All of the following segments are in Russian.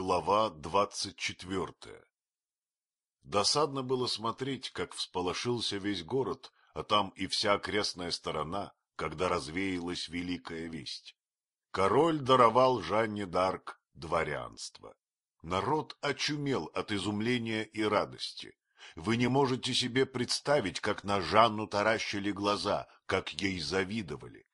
Глава двадцать четвертая Досадно было смотреть, как всполошился весь город, а там и вся окрестная сторона, когда развеялась великая весть. Король даровал Жанне Дарк дворянство. Народ очумел от изумления и радости. Вы не можете себе представить, как на Жанну таращили глаза, как ей завидовали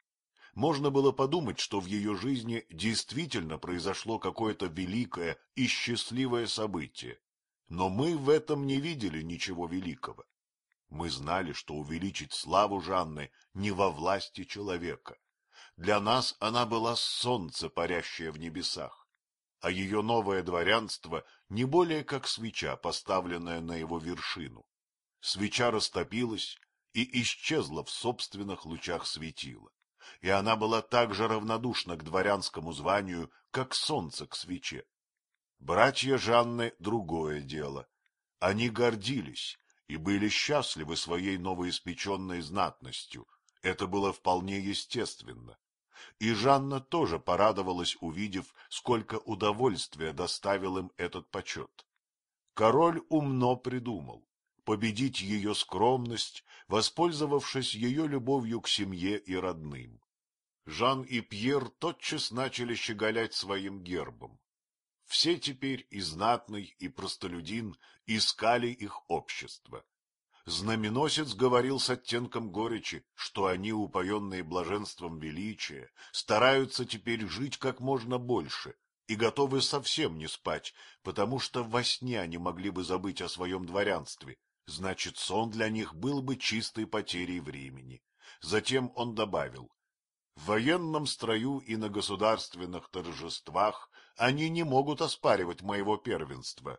можно было подумать, что в ее жизни действительно произошло какое-то великое и счастливое событие. Но мы в этом не видели ничего великого. Мы знали, что увеличить славу Жанны не во власти человека. Для нас она была солнце, парящее в небесах, а ее новое дворянство не более как свеча, поставленная на его вершину. Свеча растопилась и исчезла в собственных лучах светила и она была так же равнодушна к дворянскому званию, как солнце к свече. Братья Жанны — другое дело. Они гордились и были счастливы своей новоиспеченной знатностью. Это было вполне естественно. И Жанна тоже порадовалась, увидев, сколько удовольствия доставил им этот почет. Король умно придумал победить ее скромность, воспользовавшись ее любовью к семье и родным. Жан и Пьер тотчас начали щеголять своим гербом. Все теперь, и знатный, и простолюдин, искали их общество. Знаменосец говорил с оттенком горечи, что они, упоенные блаженством величия, стараются теперь жить как можно больше и готовы совсем не спать, потому что во сне они могли бы забыть о своем дворянстве, значит, сон для них был бы чистой потерей времени. Затем он добавил, в военном строю и на государственных торжествах они не могут оспаривать моего первенства.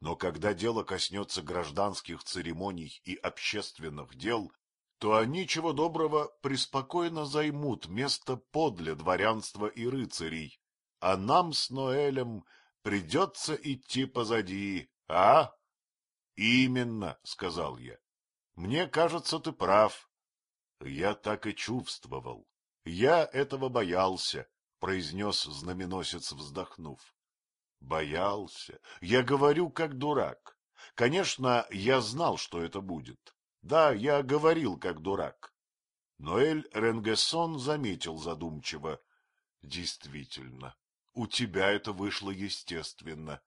Но когда дело коснется гражданских церемоний и общественных дел, то они, чего доброго, преспокойно займут место подле дворянства и рыцарей, а нам с Ноэлем придется идти позади, а? — Именно, — сказал я. — Мне кажется, ты прав. Я так и чувствовал. Я этого боялся, — произнес знаменосец, вздохнув. Боялся. Я говорю, как дурак. Конечно, я знал, что это будет. Да, я говорил, как дурак. Ноэль Ренгессон заметил задумчиво. Действительно, у тебя это вышло естественно.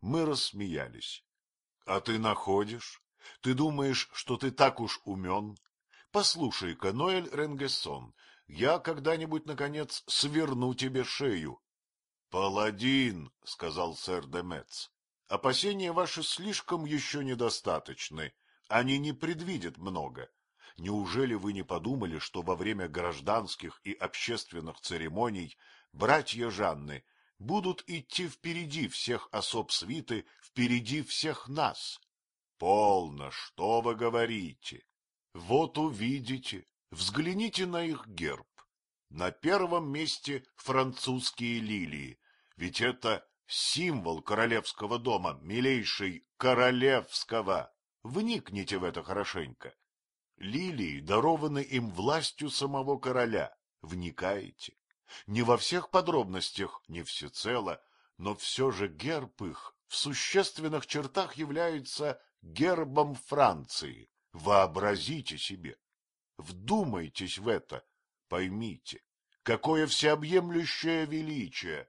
Мы рассмеялись. — А ты находишь? Ты думаешь, что ты так уж умен? Послушай-ка, Ноэль Ренгессон, я когда-нибудь, наконец, сверну тебе шею. — Паладин, — сказал сэр Демец, — опасения ваши слишком еще недостаточны. Они не предвидят много. Неужели вы не подумали, что во время гражданских и общественных церемоний братья Жанны будут идти впереди всех особ свиты, впереди всех нас? Полно, что вы говорите? Вот увидите, Взгляните на их герб. На первом месте французские лилии, ведь это символ королевского дома, милейший королевского. Вникните в это хорошенько. Лилии дарованы им властью самого короля. Вникаете? Не во всех подробностях, не всецело, но все же герб их в существенных чертах является гербом Франции. Вообразите себе. Вдумайтесь в это, поймите, какое всеобъемлющее величие.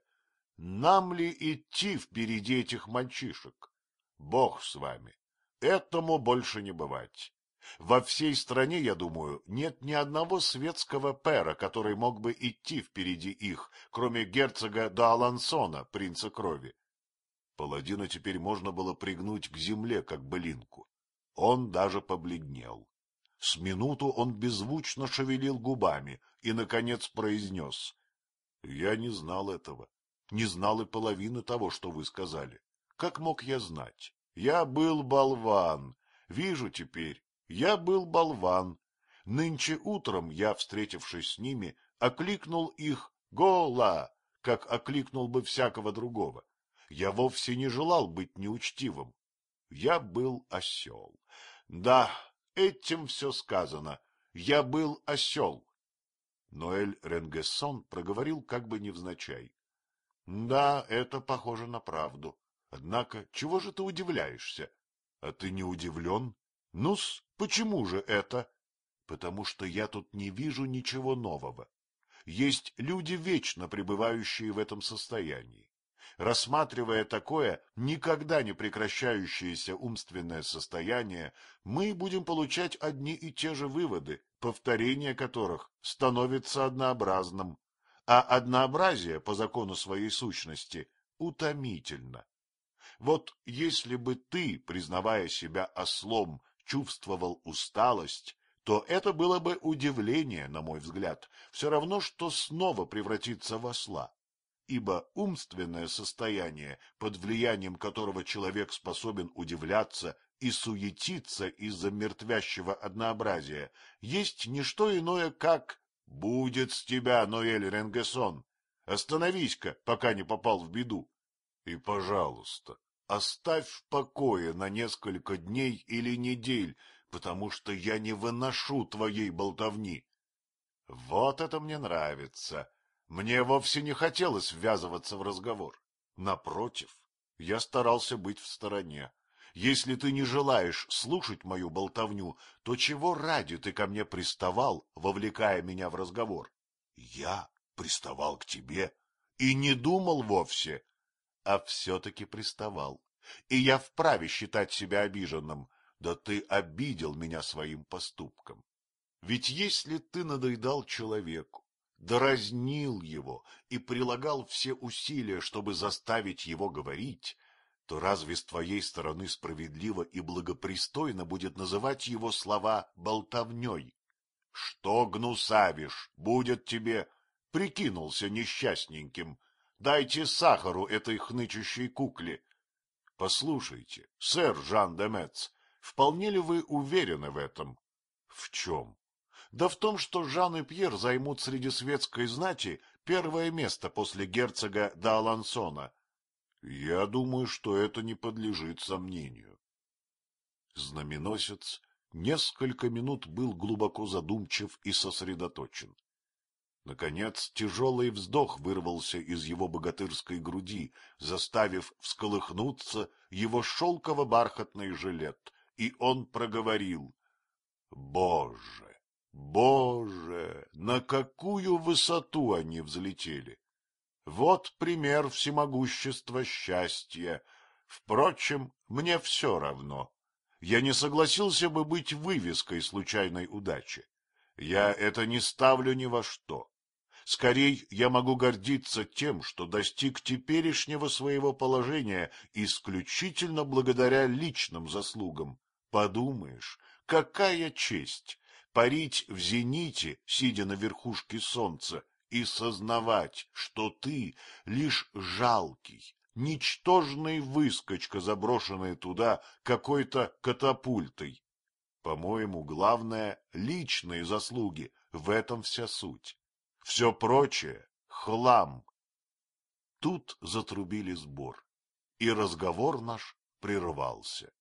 Нам ли идти впереди этих мальчишек? Бог с вами, этому больше не бывать. Во всей стране, я думаю, нет ни одного светского пера, который мог бы идти впереди их, кроме герцога Далансона, принца крови. Паладина теперь можно было пригнуть к земле, как былинку. Он даже побледнел. С минуту он беззвучно шевелил губами и, наконец, произнес. — Я не знал этого, не знал и половины того, что вы сказали. Как мог я знать? Я был болван. Вижу теперь, я был болван. Нынче утром я, встретившись с ними, окликнул их «Гола!», как окликнул бы всякого другого. Я вовсе не желал быть неучтивым. Я был осел. Да, Этим все сказано. Я был осел. Ноэль Ренгессон проговорил как бы невзначай. — Да, это похоже на правду. Однако, чего же ты удивляешься? А ты не удивлен? Ну-с, почему же это? Потому что я тут не вижу ничего нового. Есть люди, вечно пребывающие в этом состоянии. Рассматривая такое никогда не прекращающееся умственное состояние, мы будем получать одни и те же выводы, повторение которых становится однообразным, а однообразие по закону своей сущности утомительно. Вот если бы ты, признавая себя ослом, чувствовал усталость, то это было бы удивление, на мой взгляд, все равно, что снова превратиться в осла. Ибо умственное состояние, под влиянием которого человек способен удивляться и суетиться из-за мертвящего однообразия, есть не что иное, как «Будет с тебя, Ноэль Ренгесон! Остановись-ка, пока не попал в беду!» И, пожалуйста, оставь в покое на несколько дней или недель, потому что я не выношу твоей болтовни. Вот это мне нравится. Мне вовсе не хотелось ввязываться в разговор. Напротив, я старался быть в стороне. Если ты не желаешь слушать мою болтовню, то чего ради ты ко мне приставал, вовлекая меня в разговор? Я приставал к тебе и не думал вовсе, а все-таки приставал. И я вправе считать себя обиженным. Да ты обидел меня своим поступком. Ведь если ты надоедал человеку, дразнил его и прилагал все усилия, чтобы заставить его говорить, то разве с твоей стороны справедливо и благопристойно будет называть его слова болтовней? Что гнусавишь, будет тебе, прикинулся несчастненьким, дайте сахару этой хнычущей кукле. Послушайте, сэр Жан де Мец, вполне ли вы уверены в этом? В чем? Да в том, что Жан и Пьер займут среди светской знати первое место после герцога де я думаю, что это не подлежит сомнению. Знаменосец несколько минут был глубоко задумчив и сосредоточен. Наконец тяжелый вздох вырвался из его богатырской груди, заставив всколыхнуться его шелково-бархатный жилет, и он проговорил. — Боже, боже, на какую высоту они взлетели! Вот пример всемогущества счастья. Впрочем, мне все равно. Я не согласился бы быть вывеской случайной удачи. Я это не ставлю ни во что. Скорей я могу гордиться тем, что достиг теперешнего своего положения исключительно благодаря личным заслугам. Подумаешь, какая честь парить в зените, сидя на верхушке солнца, и сознавать, что ты лишь жалкий, ничтожный выскочка, заброшенный туда какой-то катапультой. По-моему, главное — личные заслуги, в этом вся суть. Все прочее — хлам. Тут затрубили сбор, и разговор наш прервался.